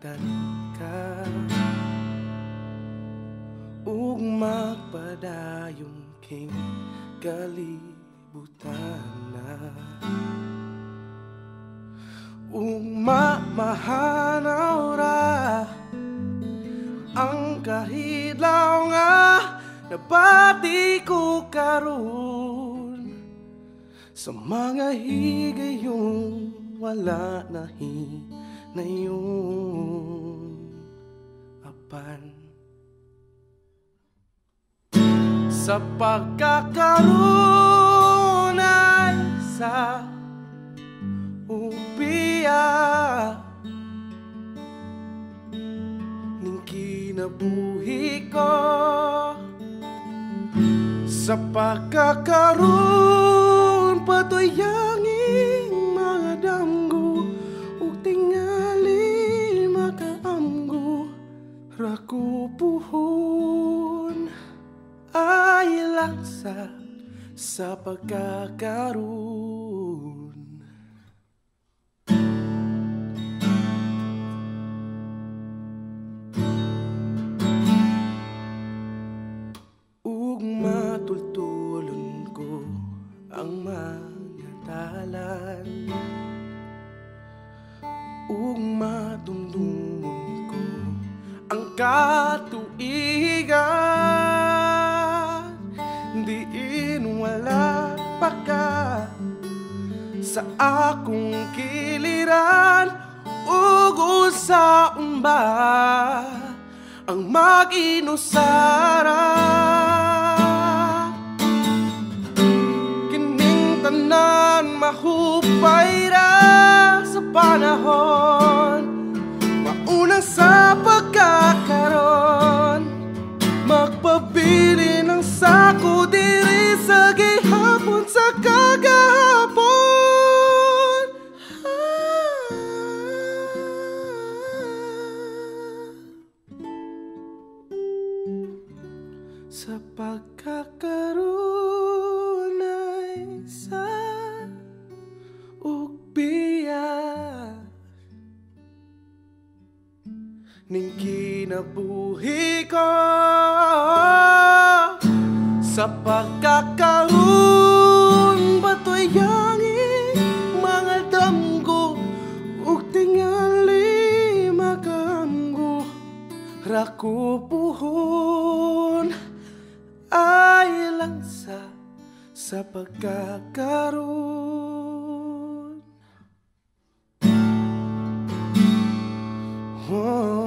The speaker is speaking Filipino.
kalimtan ka. Ugma padayong king kalibutan na. Ugma mahanaw ra Ang kahidlaw nga Nabati ko karon. Sa mga higayong wala na hinayon Apan. Sa pagkakaroon ay sa upiya. Ning kinabuhi ko Sa pagkakaroon Rakupuhon ay laksa sa pagkakaroon katuigan Diin wala pa ka sa akong kiliran. Ug usaon ba ang mag-inusara. Kining tanan mahupay ra sa panahon. Mauna sa pagkakaroon Sa pagkakaroon ay sa ugbiya Ning kinabuhi ko. Sa pagkakaroon Bato'y yangin mga damgo Ug tingali magamgo Rakupuhon ay lansa sa pagkakaroon. Oh.